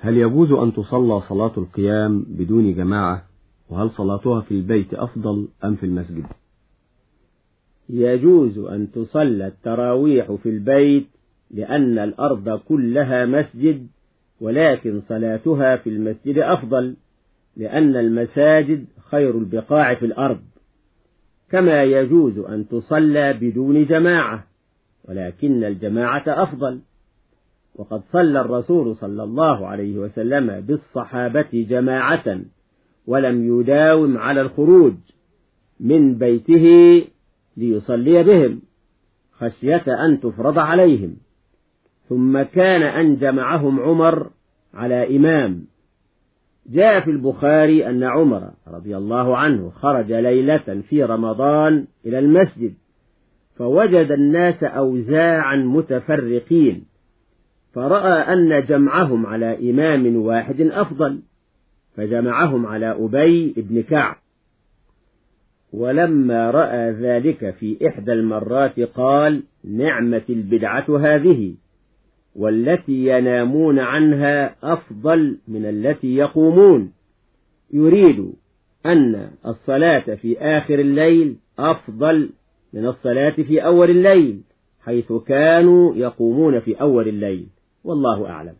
هل يجوز أن تصلى صلاة القيام بدون جماعة؟ وهل صلاتها في البيت أفضل أم في المسجد؟ يجوز أن تصلى التراويح في البيت لأن الأرض كلها مسجد ولكن صلاتها في المسجد أفضل لأن المساجد خير البقاع في الأرض. كما يجوز أن تصلى بدون جماعة ولكن الجماعة أفضل. وقد صلى الرسول صلى الله عليه وسلم بالصحابة جماعة ولم يداوم على الخروج من بيته ليصلي بهم خشية أن تفرض عليهم. ثم كان أن جمعهم عمر على إمام. جاء في البخاري أن عمر رضي الله عنه خرج ليلة في رمضان إلى المسجد فوجد الناس أوزاعا متفرقين. فرأى أن جمعهم على إمام واحد أفضل فجمعهم على أبي بن كعب. ولما رأى ذلك في إحدى المرات قال نعمة البدعة هذه والتي ينامون عنها أفضل من التي يقومون. يريد أن الصلاة في آخر الليل أفضل من الصلاة في أول الليل حيث كانوا يقومون في أول الليل. والله أعلم.